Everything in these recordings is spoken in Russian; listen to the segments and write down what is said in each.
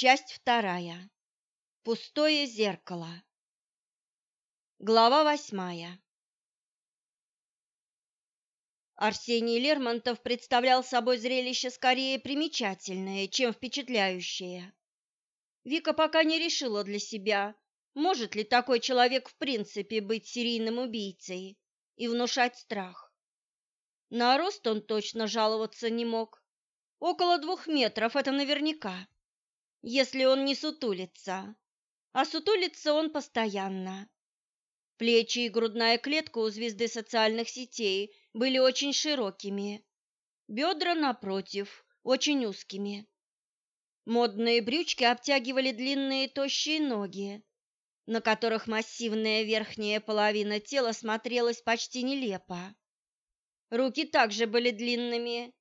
Часть вторая. Пустое зеркало. Глава восьмая. Арсений Лермонтов представлял собой зрелище скорее примечательное, чем впечатляющее. Вика пока не решила для себя, может ли такой человек в принципе быть серийным убийцей и внушать страх. На рост он точно жаловаться не мог. Около двух метров – это наверняка если он не сутулится. А сутулится он постоянно. Плечи и грудная клетка у звезды социальных сетей были очень широкими. Бедра, напротив, очень узкими. Модные брючки обтягивали длинные тощие ноги, на которых массивная верхняя половина тела смотрелась почти нелепо. Руки также были длинными,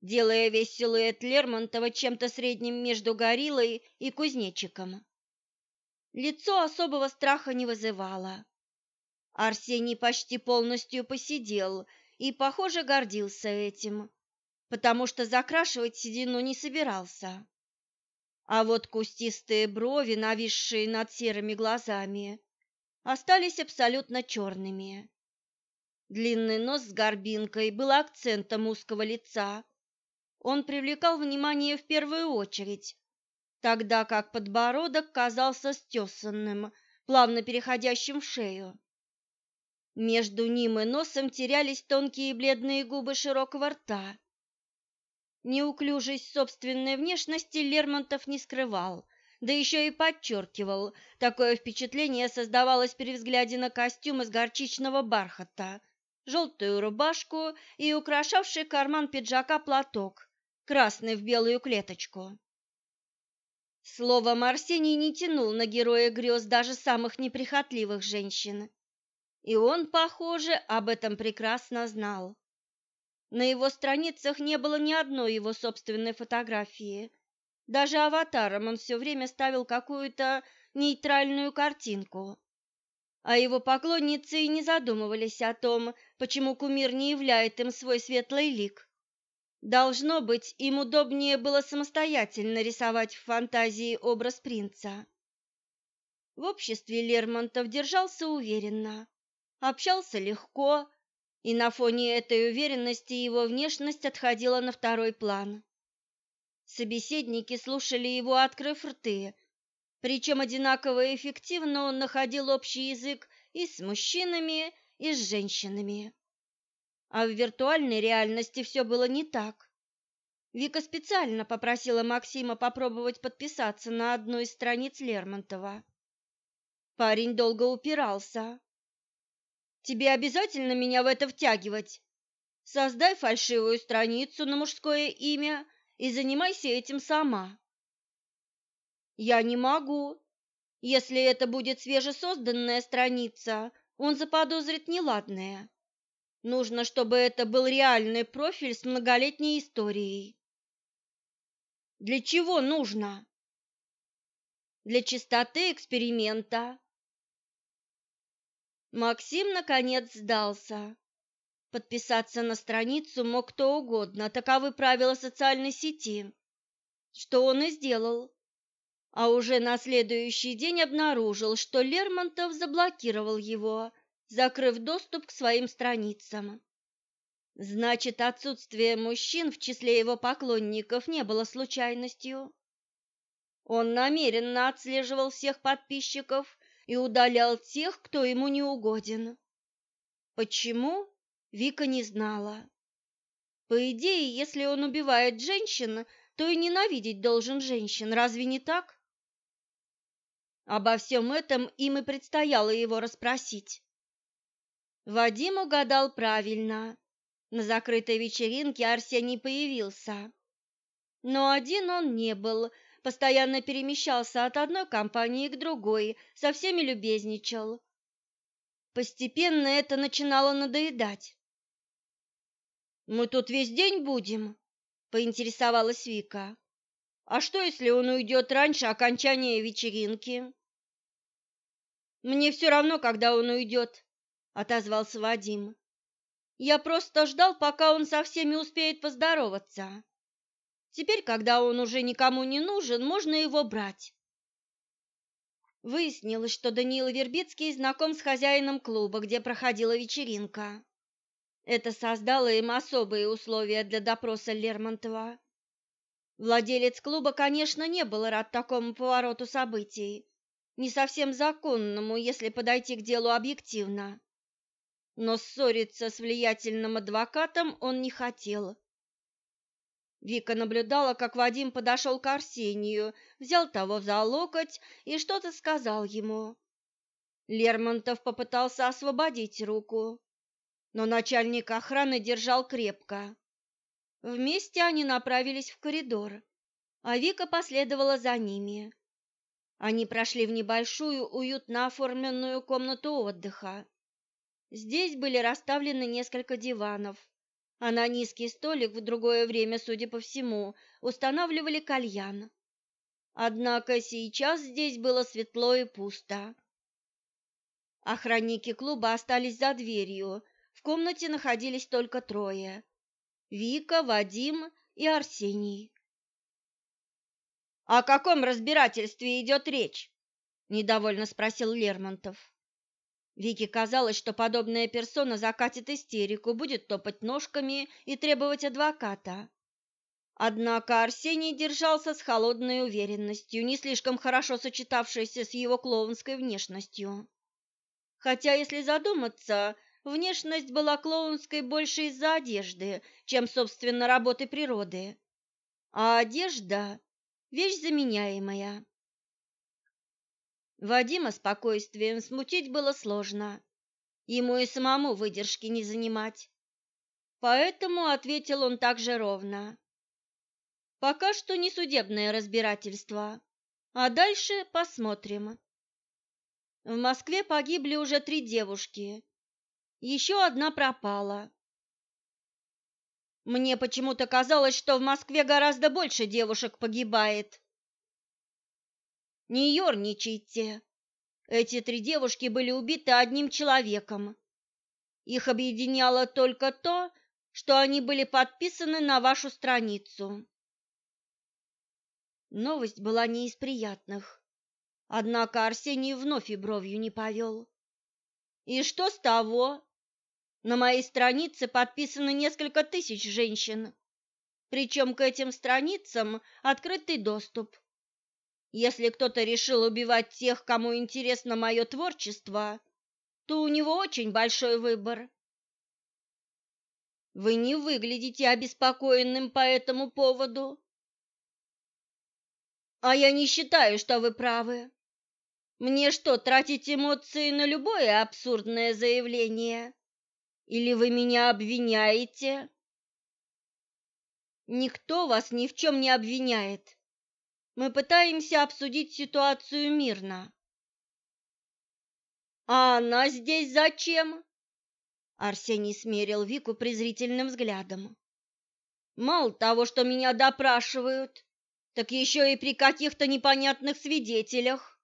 делая весь силуэт Лермонтова чем-то средним между гориллой и кузнечиком. Лицо особого страха не вызывало. Арсений почти полностью посидел и, похоже, гордился этим, потому что закрашивать седину не собирался. А вот кустистые брови, нависшие над серыми глазами, остались абсолютно черными. Длинный нос с горбинкой был акцентом узкого лица, он привлекал внимание в первую очередь, тогда как подбородок казался стесанным, плавно переходящим в шею. Между ним и носом терялись тонкие бледные губы широкого рта. Неуклюжесть собственной внешности Лермонтов не скрывал, да еще и подчеркивал. Такое впечатление создавалось при взгляде на костюм из горчичного бархата, желтую рубашку и украшавший карман пиджака платок, Красный в белую клеточку. Слово Марсений не тянул на героя грез даже самых неприхотливых женщин. И он, похоже, об этом прекрасно знал. На его страницах не было ни одной его собственной фотографии. Даже аватаром он все время ставил какую-то нейтральную картинку. А его поклонницы и не задумывались о том, почему кумир не являет им свой светлый лик. Должно быть, им удобнее было самостоятельно рисовать в фантазии образ принца. В обществе Лермонтов держался уверенно, общался легко, и на фоне этой уверенности его внешность отходила на второй план. Собеседники слушали его, открыв рты, причем одинаково эффективно он находил общий язык и с мужчинами, и с женщинами а в виртуальной реальности все было не так. Вика специально попросила Максима попробовать подписаться на одну из страниц Лермонтова. Парень долго упирался. «Тебе обязательно меня в это втягивать? Создай фальшивую страницу на мужское имя и занимайся этим сама». «Я не могу. Если это будет свежесозданная страница, он заподозрит неладное», Нужно, чтобы это был реальный профиль с многолетней историей. Для чего нужно? Для чистоты эксперимента. Максим наконец сдался. Подписаться на страницу мог кто угодно, таковы правила социальной сети. Что он и сделал. А уже на следующий день обнаружил, что Лермонтов заблокировал его закрыв доступ к своим страницам. Значит, отсутствие мужчин в числе его поклонников не было случайностью. Он намеренно отслеживал всех подписчиков и удалял тех, кто ему не угоден. Почему? Вика не знала. По идее, если он убивает женщин, то и ненавидеть должен женщин, разве не так? Обо всем этом им и предстояло его расспросить. Вадим угадал правильно. На закрытой вечеринке Арсений появился. Но один он не был, постоянно перемещался от одной компании к другой, со всеми любезничал. Постепенно это начинало надоедать. «Мы тут весь день будем?» – поинтересовалась Вика. «А что, если он уйдет раньше окончания вечеринки?» «Мне все равно, когда он уйдет», отозвался Вадим. Я просто ждал, пока он со всеми успеет поздороваться. Теперь, когда он уже никому не нужен, можно его брать. Выяснилось, что Даниил Вербицкий знаком с хозяином клуба, где проходила вечеринка. Это создало им особые условия для допроса Лермонтова. Владелец клуба, конечно, не был рад такому повороту событий, не совсем законному, если подойти к делу объективно но ссориться с влиятельным адвокатом он не хотел. Вика наблюдала, как Вадим подошел к Арсению, взял того за локоть и что-то сказал ему. Лермонтов попытался освободить руку, но начальник охраны держал крепко. Вместе они направились в коридор, а Вика последовала за ними. Они прошли в небольшую, уютно оформленную комнату отдыха. Здесь были расставлены несколько диванов, а на низкий столик в другое время, судя по всему, устанавливали кальян. Однако сейчас здесь было светло и пусто. Охранники клуба остались за дверью. В комнате находились только трое: Вика, Вадим и Арсений. О каком разбирательстве идет речь? недовольно спросил Лермонтов. Вике казалось, что подобная персона закатит истерику, будет топать ножками и требовать адвоката. Однако Арсений держался с холодной уверенностью, не слишком хорошо сочетавшейся с его клоунской внешностью. Хотя, если задуматься, внешность была клоунской больше из-за одежды, чем, собственно, работы природы. А одежда – вещь заменяемая. Вадима спокойствием смутить было сложно. Ему и самому выдержки не занимать. Поэтому ответил он также ровно. Пока что не судебное разбирательство, а дальше посмотрим. В Москве погибли уже три девушки. Еще одна пропала. Мне почему-то казалось, что в Москве гораздо больше девушек погибает, не ерничайте. Эти три девушки были убиты одним человеком. Их объединяло только то, что они были подписаны на вашу страницу. Новость была не из приятных. Однако Арсений вновь и бровью не повел. И что с того? На моей странице подписано несколько тысяч женщин. Причем к этим страницам открытый доступ. Если кто-то решил убивать тех, кому интересно мое творчество, то у него очень большой выбор. Вы не выглядите обеспокоенным по этому поводу. А я не считаю, что вы правы. Мне что, тратить эмоции на любое абсурдное заявление? Или вы меня обвиняете? Никто вас ни в чем не обвиняет. Мы пытаемся обсудить ситуацию мирно. А она здесь зачем? Арсений смерил Вику презрительным взглядом. Мало того, что меня допрашивают, так еще и при каких-то непонятных свидетелях.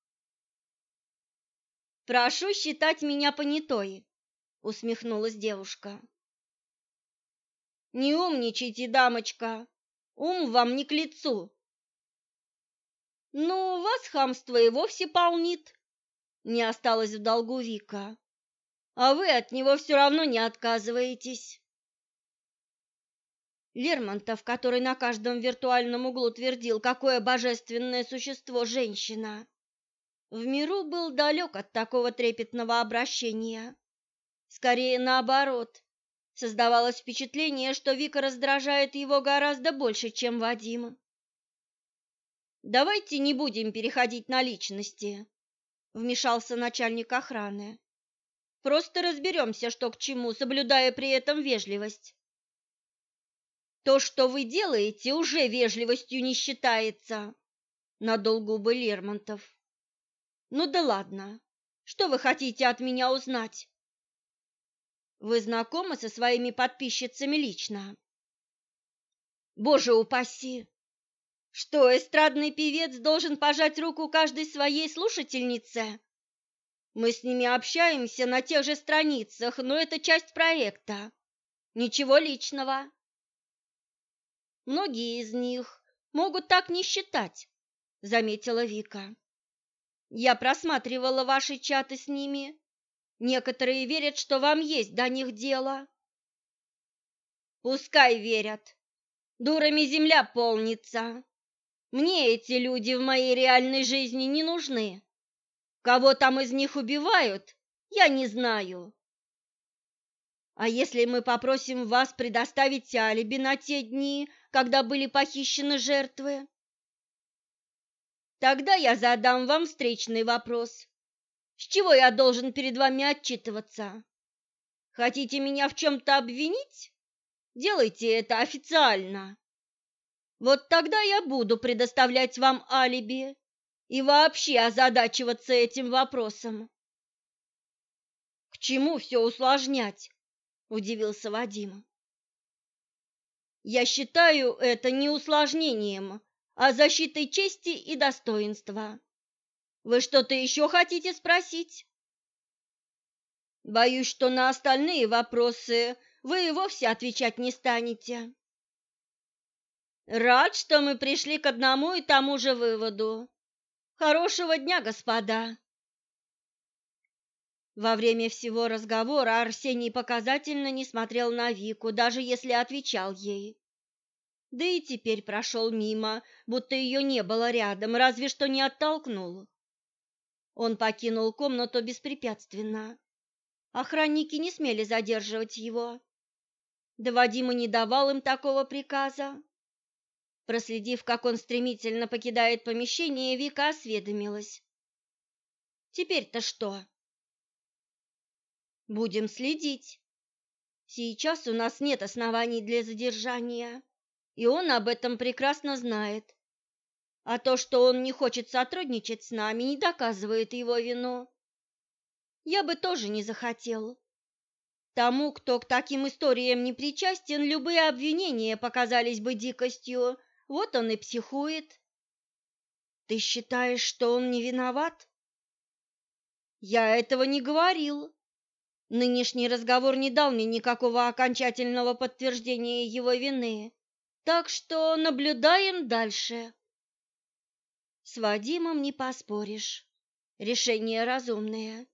Прошу считать меня понятой, усмехнулась девушка. Не умничайте, дамочка. Ум вам не к лицу. Но вас хамство и вовсе полнит. Не осталось в долгу Вика. А вы от него все равно не отказываетесь. Лермонтов, который на каждом виртуальном углу твердил, какое божественное существо женщина, в миру был далек от такого трепетного обращения. Скорее наоборот, создавалось впечатление, что Вика раздражает его гораздо больше, чем Вадима. Давайте не будем переходить на личности, вмешался начальник охраны. Просто разберемся, что к чему, соблюдая при этом вежливость. То, что вы делаете, уже вежливостью не считается, надул губы Лермонтов. Ну да ладно. Что вы хотите от меня узнать? Вы знакомы со своими подписчицами лично? Боже упаси, что эстрадный певец должен пожать руку каждой своей слушательнице. Мы с ними общаемся на тех же страницах, но это часть проекта. Ничего личного. Многие из них могут так не считать, заметила Вика. Я просматривала ваши чаты с ними. Некоторые верят, что вам есть до них дело. Пускай верят. Дурами земля полнится. Мне эти люди в моей реальной жизни не нужны. Кого там из них убивают, я не знаю. А если мы попросим вас предоставить алиби на те дни, когда были похищены жертвы? Тогда я задам вам встречный вопрос. С чего я должен перед вами отчитываться? Хотите меня в чем-то обвинить? Делайте это официально. Вот тогда я буду предоставлять вам алиби и вообще озадачиваться этим вопросом. К чему все усложнять? Удивился Вадим. Я считаю это не усложнением, а защитой чести и достоинства. Вы что-то еще хотите спросить? Боюсь, что на остальные вопросы вы и вовсе отвечать не станете. Рад, что мы пришли к одному и тому же выводу. Хорошего дня, господа. Во время всего разговора Арсений показательно не смотрел на Вику, даже если отвечал ей. Да и теперь прошел мимо, будто ее не было рядом, разве что не оттолкнул. Он покинул комнату беспрепятственно. Охранники не смели задерживать его. Да Вадима не давал им такого приказа. Проследив, как он стремительно покидает помещение, Вика осведомилась. «Теперь-то что?» «Будем следить. Сейчас у нас нет оснований для задержания, и он об этом прекрасно знает. А то, что он не хочет сотрудничать с нами, не доказывает его вину. Я бы тоже не захотел. Тому, кто к таким историям не причастен, любые обвинения показались бы дикостью вот он и психует. Ты считаешь, что он не виноват? Я этого не говорил. Нынешний разговор не дал мне никакого окончательного подтверждения его вины. Так что наблюдаем дальше. С Вадимом не поспоришь. Решение разумное.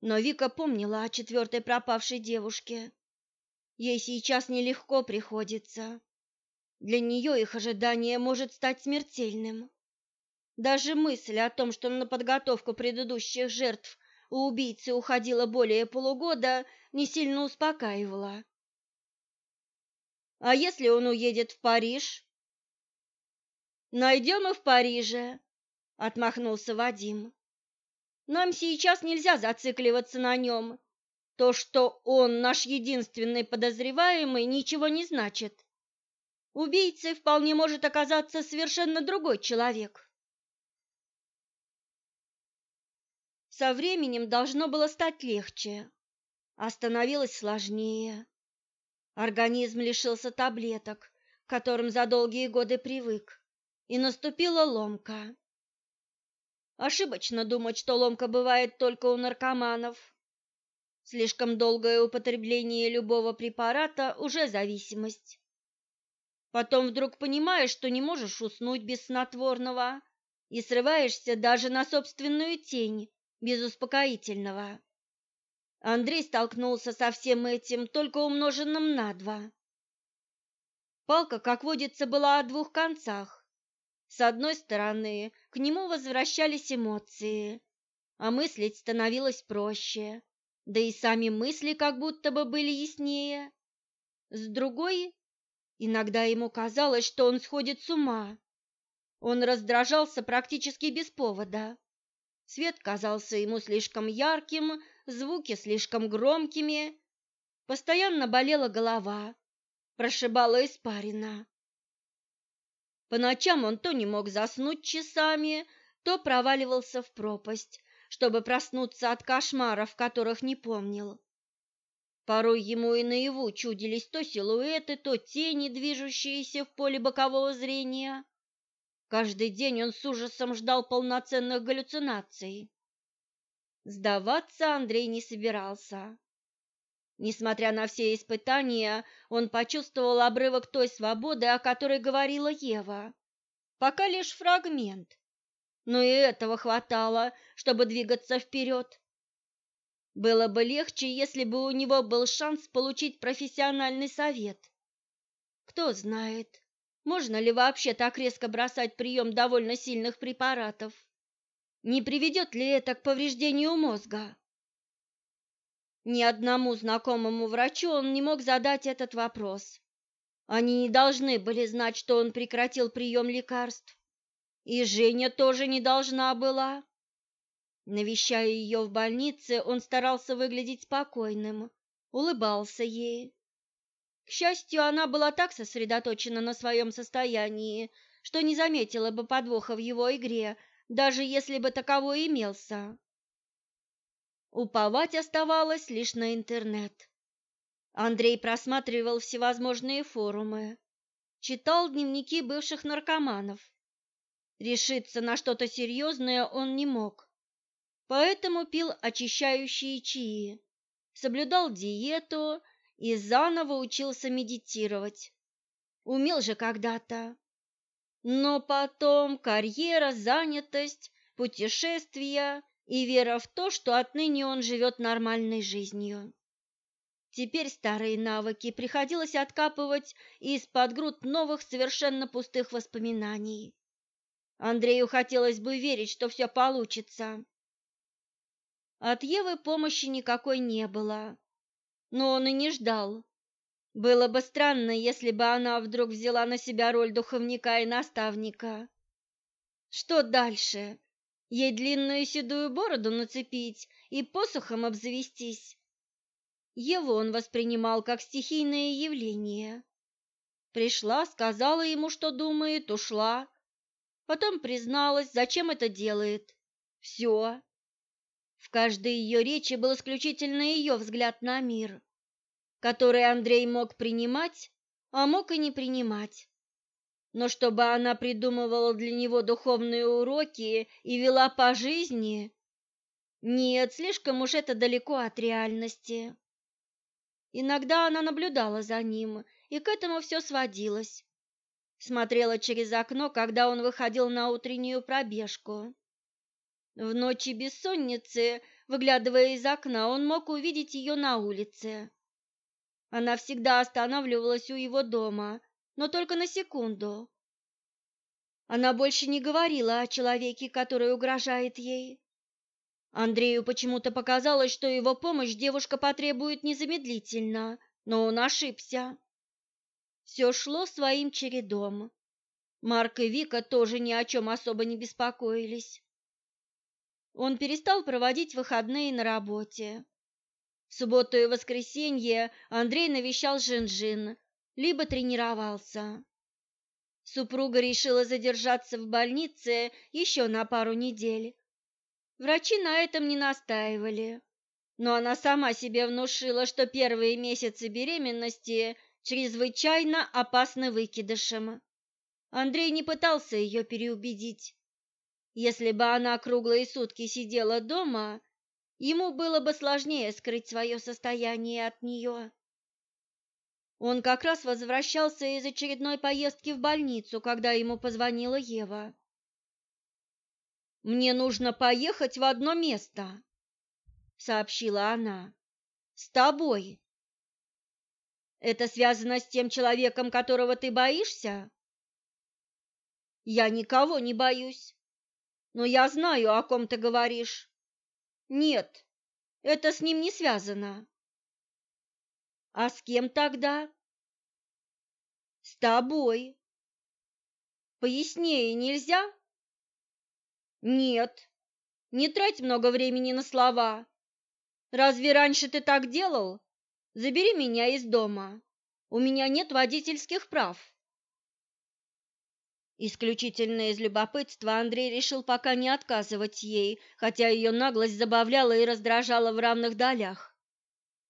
Но Вика помнила о четвертой пропавшей девушке. Ей сейчас нелегко приходится. Для нее их ожидание может стать смертельным. Даже мысль о том, что на подготовку предыдущих жертв у убийцы уходило более полугода, не сильно успокаивала. А если он уедет в Париж? Найдем и в Париже, отмахнулся Вадим. Нам сейчас нельзя зацикливаться на нем. То, что он наш единственный подозреваемый, ничего не значит. Убийца вполне может оказаться совершенно другой человек. Со временем должно было стать легче, а остановилось сложнее. Организм лишился таблеток, к которым за долгие годы привык, и наступила ломка. Ошибочно думать, что ломка бывает только у наркоманов. Слишком долгое употребление любого препарата уже зависимость. Потом вдруг понимаешь, что не можешь уснуть без снотворного и срываешься даже на собственную тень, без успокоительного. Андрей столкнулся со всем этим, только умноженным на два. Палка, как водится, была о двух концах. С одной стороны, к нему возвращались эмоции, а мыслить становилось проще, да и сами мысли как будто бы были яснее. С другой Иногда ему казалось, что он сходит с ума. Он раздражался практически без повода. Свет казался ему слишком ярким, звуки слишком громкими. Постоянно болела голова, прошибала испарина. По ночам он то не мог заснуть часами, то проваливался в пропасть, чтобы проснуться от кошмаров, которых не помнил. Порой ему и наяву чудились то силуэты, то тени, движущиеся в поле бокового зрения. Каждый день он с ужасом ждал полноценных галлюцинаций. Сдаваться Андрей не собирался. Несмотря на все испытания, он почувствовал обрывок той свободы, о которой говорила Ева. Пока лишь фрагмент. Но и этого хватало, чтобы двигаться вперед. Было бы легче, если бы у него был шанс получить профессиональный совет. Кто знает, можно ли вообще так резко бросать прием довольно сильных препаратов? Не приведет ли это к повреждению мозга? Ни одному знакомому врачу он не мог задать этот вопрос. Они не должны были знать, что он прекратил прием лекарств. И Женя тоже не должна была. Навещая ее в больнице, он старался выглядеть спокойным, улыбался ей. К счастью, она была так сосредоточена на своем состоянии, что не заметила бы подвоха в его игре, даже если бы таковой имелся. Уповать оставалось лишь на интернет. Андрей просматривал всевозможные форумы, читал дневники бывших наркоманов. Решиться на что-то серьезное он не мог поэтому пил очищающие чаи, соблюдал диету и заново учился медитировать. Умел же когда-то. Но потом карьера, занятость, путешествия и вера в то, что отныне он живет нормальной жизнью. Теперь старые навыки приходилось откапывать из-под груд новых совершенно пустых воспоминаний. Андрею хотелось бы верить, что все получится, от Евы помощи никакой не было, но он и не ждал. Было бы странно, если бы она вдруг взяла на себя роль духовника и наставника. Что дальше? Ей длинную седую бороду нацепить и посохом обзавестись? Еву он воспринимал как стихийное явление. Пришла, сказала ему, что думает, ушла. Потом призналась, зачем это делает. Все. В каждой ее речи был исключительно ее взгляд на мир, который Андрей мог принимать, а мог и не принимать. Но чтобы она придумывала для него духовные уроки и вела по жизни, нет, слишком уж это далеко от реальности. Иногда она наблюдала за ним, и к этому все сводилось. Смотрела через окно, когда он выходил на утреннюю пробежку. В ночи бессонницы, выглядывая из окна, он мог увидеть ее на улице. Она всегда останавливалась у его дома, но только на секунду. Она больше не говорила о человеке, который угрожает ей. Андрею почему-то показалось, что его помощь девушка потребует незамедлительно, но он ошибся. Все шло своим чередом. Марк и Вика тоже ни о чем особо не беспокоились. Он перестал проводить выходные на работе. В субботу и воскресенье Андрей навещал Жинжин, либо тренировался. Супруга решила задержаться в больнице еще на пару недель. Врачи на этом не настаивали, но она сама себе внушила, что первые месяцы беременности чрезвычайно опасны выкидышем. Андрей не пытался ее переубедить. Если бы она круглые сутки сидела дома, ему было бы сложнее скрыть свое состояние от нее. Он как раз возвращался из очередной поездки в больницу, когда ему позвонила Ева. «Мне нужно поехать в одно место», — сообщила она. «С тобой». «Это связано с тем человеком, которого ты боишься?» «Я никого не боюсь», но я знаю, о ком ты говоришь. Нет, это с ним не связано. А с кем тогда? С тобой. Пояснее нельзя? Нет. Не трать много времени на слова. Разве раньше ты так делал? Забери меня из дома. У меня нет водительских прав. Исключительно из любопытства Андрей решил пока не отказывать ей, хотя ее наглость забавляла и раздражала в равных долях.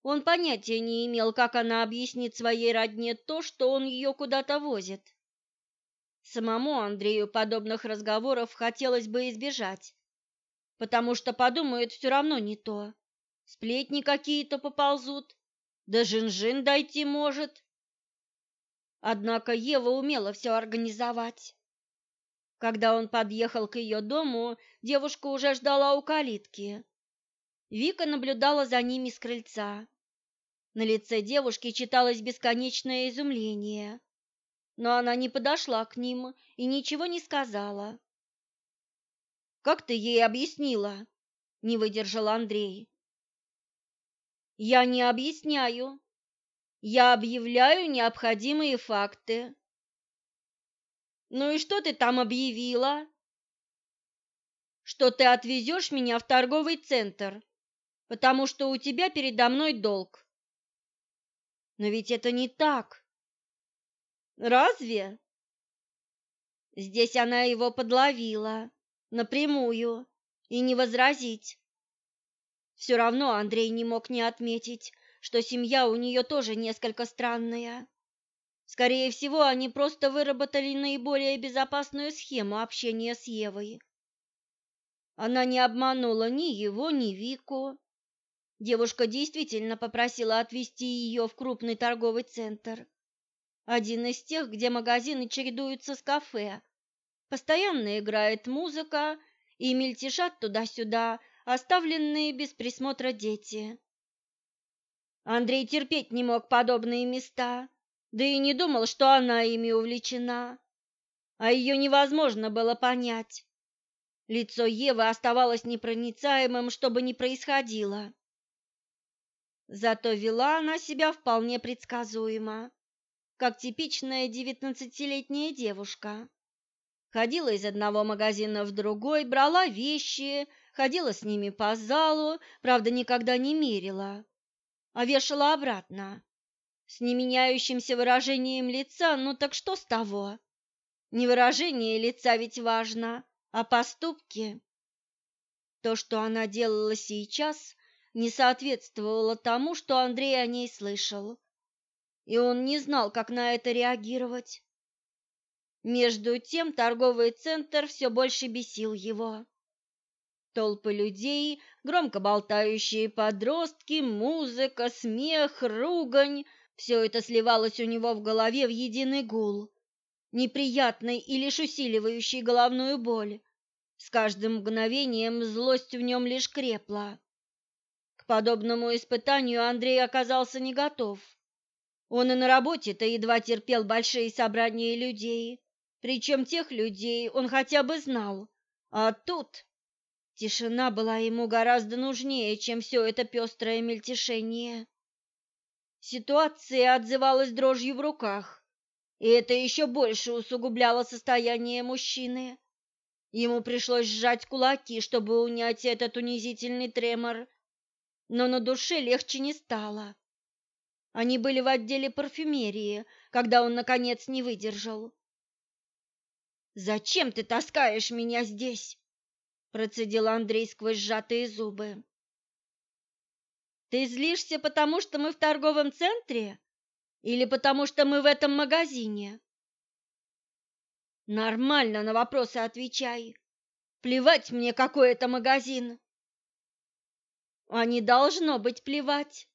Он понятия не имел, как она объяснит своей родне то, что он ее куда-то возит. Самому Андрею подобных разговоров хотелось бы избежать, потому что подумают все равно не то. Сплетни какие-то поползут, да жин-жин дойти может. Однако Ева умела все организовать когда он подъехал к ее дому, девушка уже ждала у калитки. Вика наблюдала за ними с крыльца. На лице девушки читалось бесконечное изумление. Но она не подошла к ним и ничего не сказала. «Как ты ей объяснила?» – не выдержал Андрей. «Я не объясняю. Я объявляю необходимые факты. Ну и что ты там объявила? Что ты отвезешь меня в торговый центр, потому что у тебя передо мной долг. Но ведь это не так. Разве? Здесь она его подловила, напрямую, и не возразить. Все равно Андрей не мог не отметить, что семья у нее тоже несколько странная. Скорее всего, они просто выработали наиболее безопасную схему общения с Евой. Она не обманула ни его, ни Вику. Девушка действительно попросила отвезти ее в крупный торговый центр. Один из тех, где магазины чередуются с кафе. Постоянно играет музыка, и мельтешат туда-сюда оставленные без присмотра дети. Андрей терпеть не мог подобные места да и не думал, что она ими увлечена. А ее невозможно было понять. Лицо Евы оставалось непроницаемым, что бы ни происходило. Зато вела она себя вполне предсказуемо, как типичная девятнадцатилетняя девушка. Ходила из одного магазина в другой, брала вещи, ходила с ними по залу, правда, никогда не мерила, а вешала обратно с не меняющимся выражением лица, ну так что с того? Не выражение лица ведь важно, а поступки. То, что она делала сейчас, не соответствовало тому, что Андрей о ней слышал, и он не знал, как на это реагировать. Между тем торговый центр все больше бесил его. Толпы людей, громко болтающие подростки, музыка, смех, ругань — все это сливалось у него в голове в единый гул, неприятный и лишь усиливающий головную боль. С каждым мгновением злость в нем лишь крепла. К подобному испытанию Андрей оказался не готов. Он и на работе-то едва терпел большие собрания людей, причем тех людей он хотя бы знал. А тут тишина была ему гораздо нужнее, чем все это пестрое мельтешение. Ситуация отзывалась дрожью в руках, и это еще больше усугубляло состояние мужчины. Ему пришлось сжать кулаки, чтобы унять этот унизительный тремор, но на душе легче не стало. Они были в отделе парфюмерии, когда он, наконец, не выдержал. «Зачем ты таскаешь меня здесь?» – процедил Андрей сквозь сжатые зубы. Ты злишься, потому что мы в торговом центре? Или потому что мы в этом магазине? Нормально на вопросы отвечай. Плевать мне, какой это магазин. А не должно быть плевать,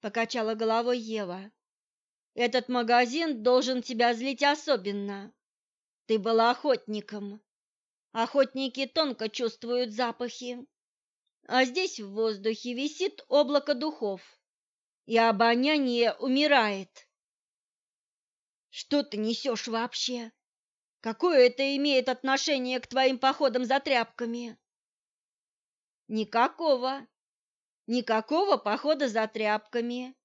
покачала головой Ева. Этот магазин должен тебя злить особенно. Ты была охотником. Охотники тонко чувствуют запахи а здесь в воздухе висит облако духов, и обоняние умирает. Что ты несешь вообще? Какое это имеет отношение к твоим походам за тряпками? Никакого. Никакого похода за тряпками.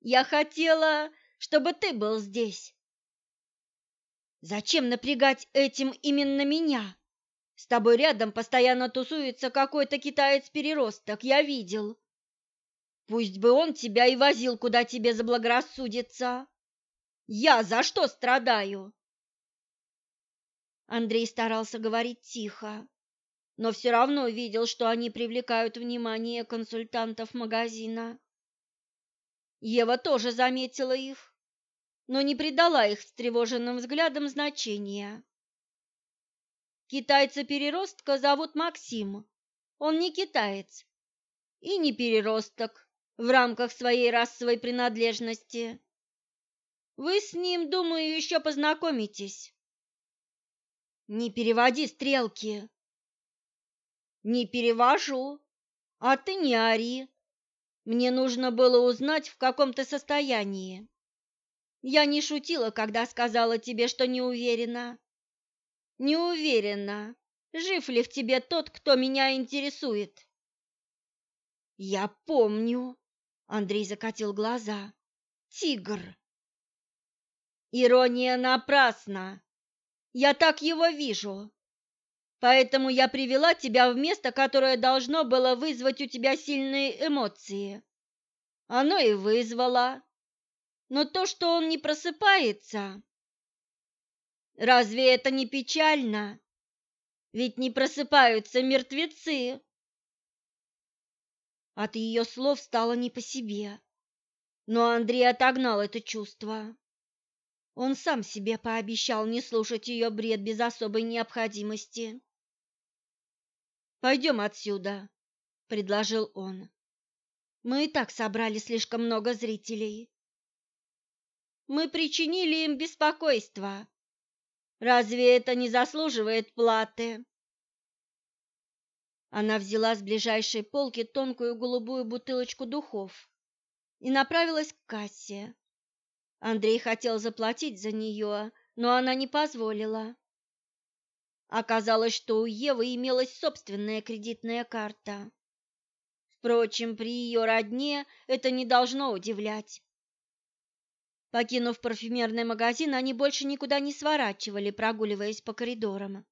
Я хотела, чтобы ты был здесь. Зачем напрягать этим именно меня? С тобой рядом постоянно тусуется какой-то китаец-переросток, я видел. Пусть бы он тебя и возил, куда тебе заблагорассудится. Я за что страдаю?» Андрей старался говорить тихо, но все равно видел, что они привлекают внимание консультантов магазина. Ева тоже заметила их, но не придала их встревоженным взглядам значения. Китайца-переростка зовут Максим. Он не китаец и не переросток в рамках своей расовой принадлежности. Вы с ним, думаю, еще познакомитесь. Не переводи стрелки. Не перевожу. А ты не ори. Мне нужно было узнать, в каком ты состоянии. Я не шутила, когда сказала тебе, что не уверена. Не уверена, жив ли в тебе тот, кто меня интересует. Я помню. Андрей закатил глаза. Тигр. Ирония напрасна. Я так его вижу. Поэтому я привела тебя в место, которое должно было вызвать у тебя сильные эмоции. Оно и вызвало. Но то, что он не просыпается, Разве это не печально? Ведь не просыпаются мертвецы. От ее слов стало не по себе, но Андрей отогнал это чувство. Он сам себе пообещал не слушать ее бред без особой необходимости. «Пойдем отсюда», — предложил он. «Мы и так собрали слишком много зрителей». «Мы причинили им беспокойство», Разве это не заслуживает платы? Она взяла с ближайшей полки тонкую голубую бутылочку духов и направилась к кассе. Андрей хотел заплатить за нее, но она не позволила. Оказалось, что у Евы имелась собственная кредитная карта. Впрочем, при ее родне это не должно удивлять. Покинув парфюмерный магазин, они больше никуда не сворачивали, прогуливаясь по коридорам.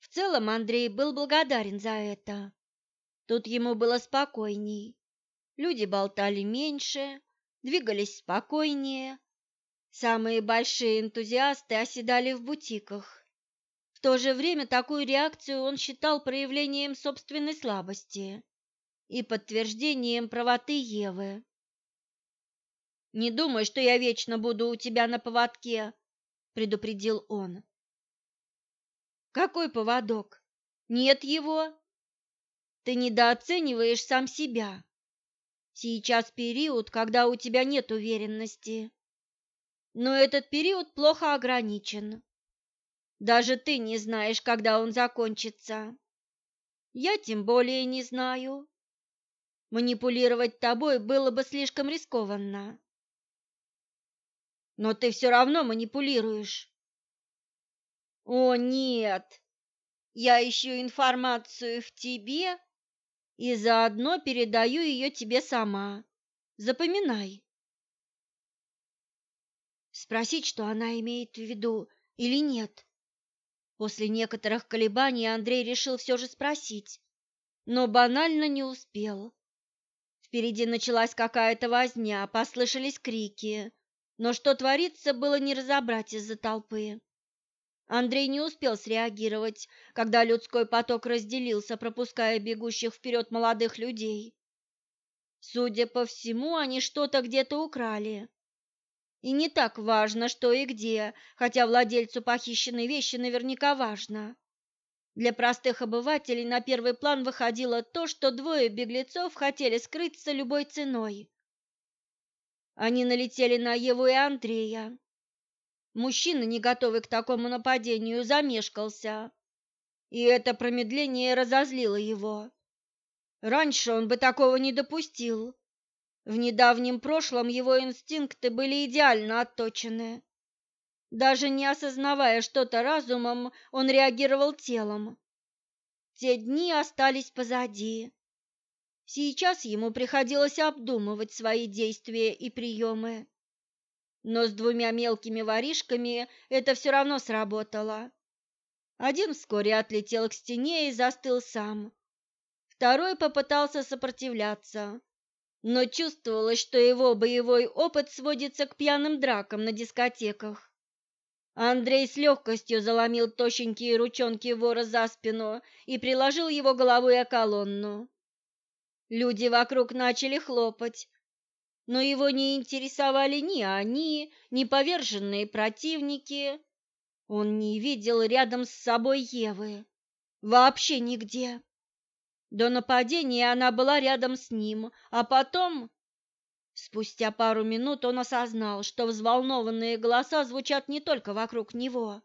В целом Андрей был благодарен за это. Тут ему было спокойней. Люди болтали меньше, двигались спокойнее. Самые большие энтузиасты оседали в бутиках. В то же время такую реакцию он считал проявлением собственной слабости и подтверждением правоты Евы. Не думай, что я вечно буду у тебя на поводке, предупредил он. Какой поводок? Нет его. Ты недооцениваешь сам себя. Сейчас период, когда у тебя нет уверенности. Но этот период плохо ограничен. Даже ты не знаешь, когда он закончится. Я тем более не знаю. Манипулировать тобой было бы слишком рискованно но ты все равно манипулируешь. О, нет, я ищу информацию в тебе и заодно передаю ее тебе сама. Запоминай. Спросить, что она имеет в виду или нет. После некоторых колебаний Андрей решил все же спросить, но банально не успел. Впереди началась какая-то возня, послышались крики, но что творится, было не разобрать из-за толпы. Андрей не успел среагировать, когда людской поток разделился, пропуская бегущих вперед молодых людей. Судя по всему, они что-то где-то украли. И не так важно, что и где, хотя владельцу похищенной вещи наверняка важно. Для простых обывателей на первый план выходило то, что двое беглецов хотели скрыться любой ценой. Они налетели на Еву и Андрея. Мужчина, не готовый к такому нападению, замешкался. И это промедление разозлило его. Раньше он бы такого не допустил. В недавнем прошлом его инстинкты были идеально отточены. Даже не осознавая что-то разумом, он реагировал телом. Те дни остались позади, Сейчас ему приходилось обдумывать свои действия и приемы. Но с двумя мелкими воришками это все равно сработало. Один вскоре отлетел к стене и застыл сам. Второй попытался сопротивляться, но чувствовалось, что его боевой опыт сводится к пьяным дракам на дискотеках. Андрей с легкостью заломил тощенькие ручонки вора за спину и приложил его головой о колонну. Люди вокруг начали хлопать, но его не интересовали ни они, ни поверженные противники. Он не видел рядом с собой Евы. Вообще нигде. До нападения она была рядом с ним, а потом... Спустя пару минут он осознал, что взволнованные голоса звучат не только вокруг него.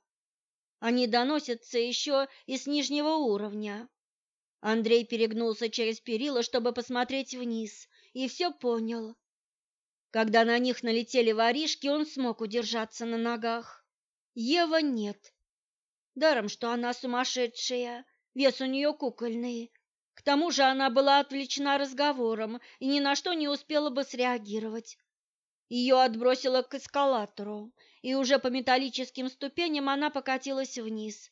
Они доносятся еще и с нижнего уровня. Андрей перегнулся через перила, чтобы посмотреть вниз, и все понял. Когда на них налетели воришки, он смог удержаться на ногах. Ева нет. Даром, что она сумасшедшая, вес у нее кукольный. К тому же она была отвлечена разговором и ни на что не успела бы среагировать. Ее отбросило к эскалатору, и уже по металлическим ступеням она покатилась вниз.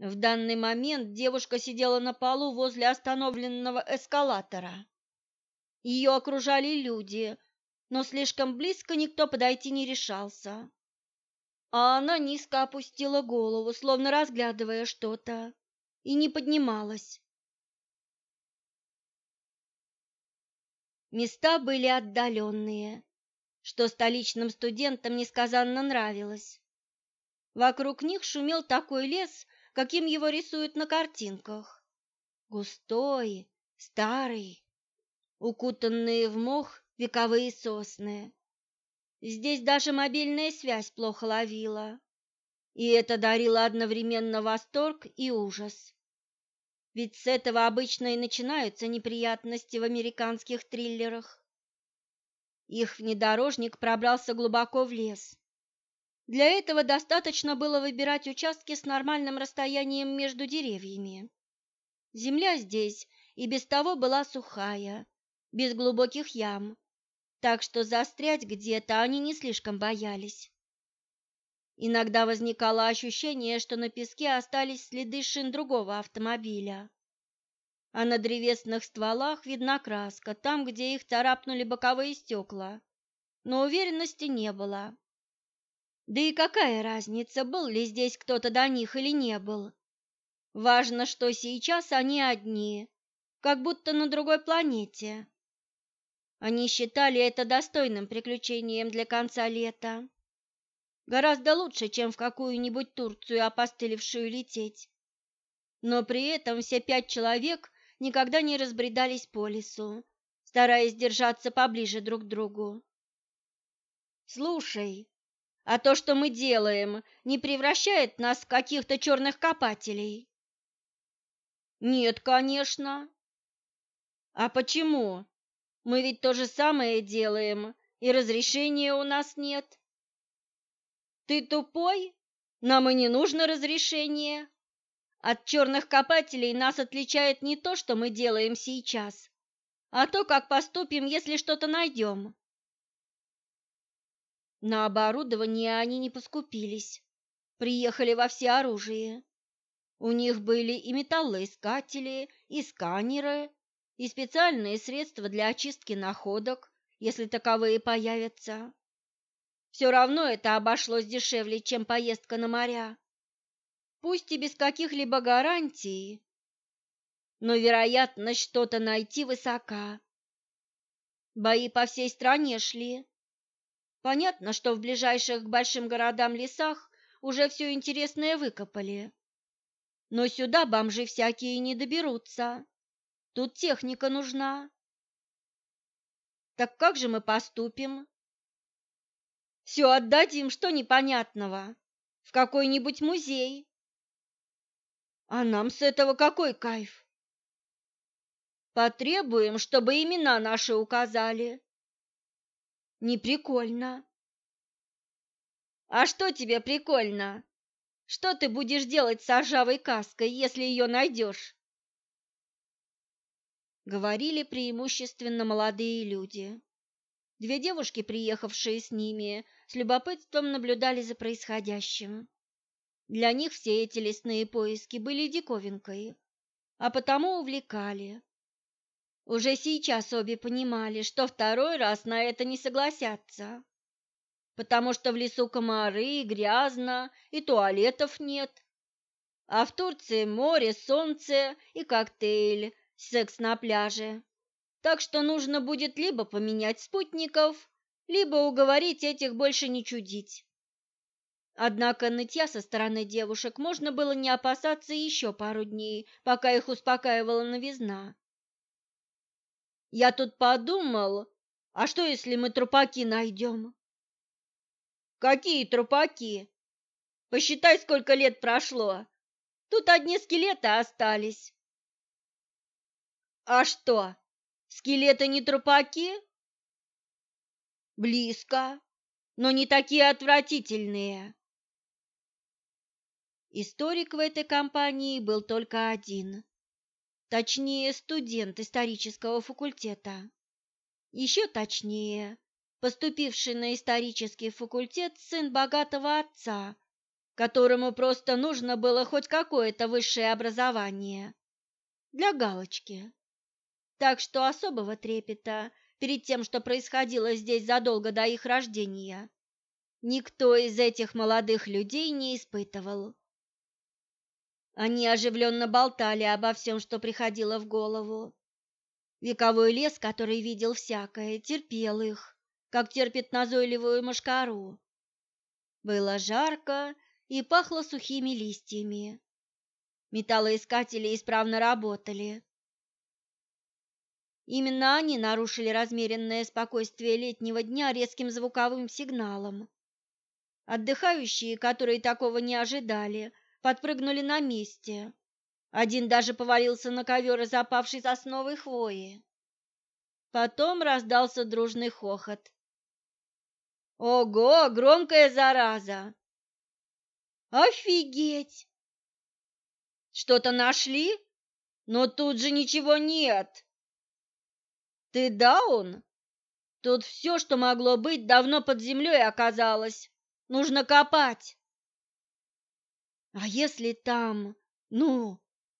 В данный момент девушка сидела на полу возле остановленного эскалатора. Ее окружали люди, но слишком близко никто подойти не решался. А она низко опустила голову, словно разглядывая что-то, и не поднималась. Места были отдаленные, что столичным студентам несказанно нравилось. Вокруг них шумел такой лес – каким его рисуют на картинках. Густой, старый, укутанные в мох вековые сосны. Здесь даже мобильная связь плохо ловила, и это дарило одновременно восторг и ужас. Ведь с этого обычно и начинаются неприятности в американских триллерах. Их внедорожник пробрался глубоко в лес для этого достаточно было выбирать участки с нормальным расстоянием между деревьями. Земля здесь и без того была сухая, без глубоких ям, так что застрять где-то они не слишком боялись. Иногда возникало ощущение, что на песке остались следы шин другого автомобиля. А на древесных стволах видна краска, там, где их царапнули боковые стекла. Но уверенности не было. Да и какая разница, был ли здесь кто-то до них или не был? Важно, что сейчас они одни, как будто на другой планете. Они считали это достойным приключением для конца лета. Гораздо лучше, чем в какую-нибудь Турцию, опостылевшую лететь. Но при этом все пять человек никогда не разбредались по лесу, стараясь держаться поближе друг к другу. «Слушай», а то, что мы делаем, не превращает нас в каких-то черных копателей? Нет, конечно. А почему? Мы ведь то же самое делаем, и разрешения у нас нет. Ты тупой? Нам и не нужно разрешение. От черных копателей нас отличает не то, что мы делаем сейчас, а то, как поступим, если что-то найдем. На оборудование они не поскупились. Приехали во всеоружие. У них были и металлоискатели, и сканеры, и специальные средства для очистки находок, если таковые появятся. Все равно это обошлось дешевле, чем поездка на моря. Пусть и без каких-либо гарантий, но вероятность что-то найти высока. Бои по всей стране шли. Понятно, что в ближайших к большим городам лесах уже все интересное выкопали. Но сюда бомжи всякие не доберутся. Тут техника нужна. Так как же мы поступим? Все отдадим, что непонятного, в какой-нибудь музей. А нам с этого какой кайф? Потребуем, чтобы имена наши указали, не прикольно. А что тебе прикольно? Что ты будешь делать с ржавой каской, если ее найдешь? Говорили преимущественно молодые люди. Две девушки, приехавшие с ними, с любопытством наблюдали за происходящим. Для них все эти лесные поиски были диковинкой, а потому увлекали. Уже сейчас обе понимали, что второй раз на это не согласятся, потому что в лесу комары, грязно и туалетов нет. А в Турции море, солнце и коктейль, секс на пляже. Так что нужно будет либо поменять спутников, либо уговорить этих больше не чудить. Однако нытья со стороны девушек можно было не опасаться еще пару дней, пока их успокаивала новизна. Я тут подумал, а что, если мы трупаки найдем? Какие трупаки? Посчитай, сколько лет прошло. Тут одни скелеты остались. А что, скелеты не трупаки? Близко, но не такие отвратительные. Историк в этой компании был только один Точнее, студент исторического факультета. Еще точнее, поступивший на исторический факультет сын богатого отца, которому просто нужно было хоть какое-то высшее образование для галочки. Так что особого трепета перед тем, что происходило здесь задолго до их рождения, никто из этих молодых людей не испытывал. Они оживленно болтали обо всем, что приходило в голову. Вековой лес, который видел всякое, терпел их, как терпит назойливую мошкару. Было жарко и пахло сухими листьями. Металлоискатели исправно работали. Именно они нарушили размеренное спокойствие летнего дня резким звуковым сигналом. Отдыхающие, которые такого не ожидали, подпрыгнули на месте. Один даже повалился на ковер из опавшей сосновой хвои. Потом раздался дружный хохот. «Ого, громкая зараза!» «Офигеть!» «Что-то нашли? Но тут же ничего нет!» «Ты даун?» «Тут все, что могло быть, давно под землей оказалось. Нужно копать!» А если там, ну,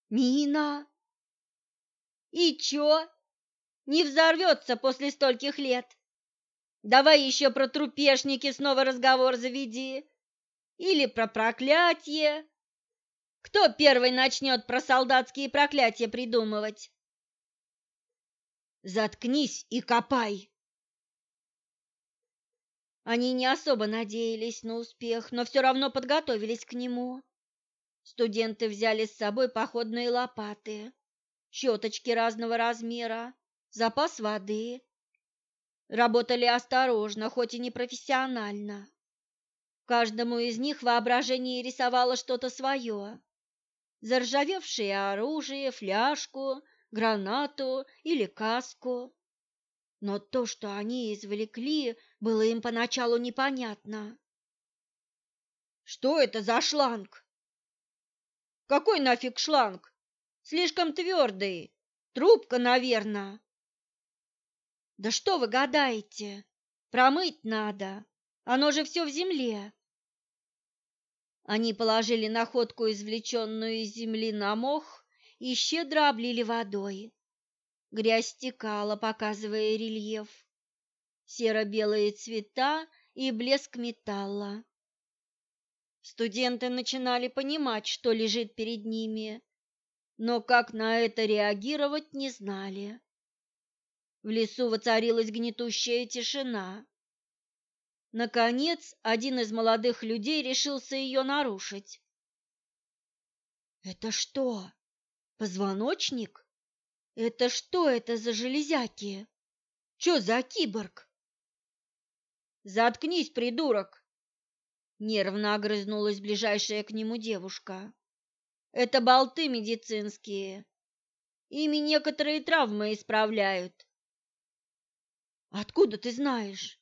мина? И чё? Не взорвётся после стольких лет. Давай ещё про трупешники снова разговор заведи. Или про проклятие. Кто первый начнёт про солдатские проклятия придумывать? Заткнись и копай. Они не особо надеялись на успех, но всё равно подготовились к нему. Студенты взяли с собой походные лопаты, щеточки разного размера, запас воды. Работали осторожно, хоть и непрофессионально. Каждому из них воображение рисовало что-то свое. Заржавевшее оружие, фляжку, гранату или каску. Но то, что они извлекли, было им поначалу непонятно. «Что это за шланг?» Какой нафиг шланг? Слишком твердый. Трубка, наверное. Да что вы гадаете? Промыть надо. Оно же все в земле. Они положили находку, извлеченную из земли, на мох и щедро облили водой. Грязь стекала, показывая рельеф. Серо-белые цвета и блеск металла. Студенты начинали понимать, что лежит перед ними, но как на это реагировать не знали. В лесу воцарилась гнетущая тишина. Наконец, один из молодых людей решился ее нарушить. «Это что, позвоночник? Это что это за железяки? Че за киборг?» «Заткнись, придурок!» Нервно огрызнулась ближайшая к нему девушка. «Это болты медицинские. Ими некоторые травмы исправляют». «Откуда ты знаешь?»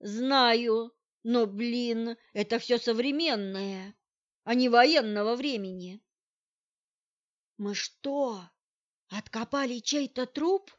«Знаю, но, блин, это все современное, а не военного времени». «Мы что, откопали чей-то труп?»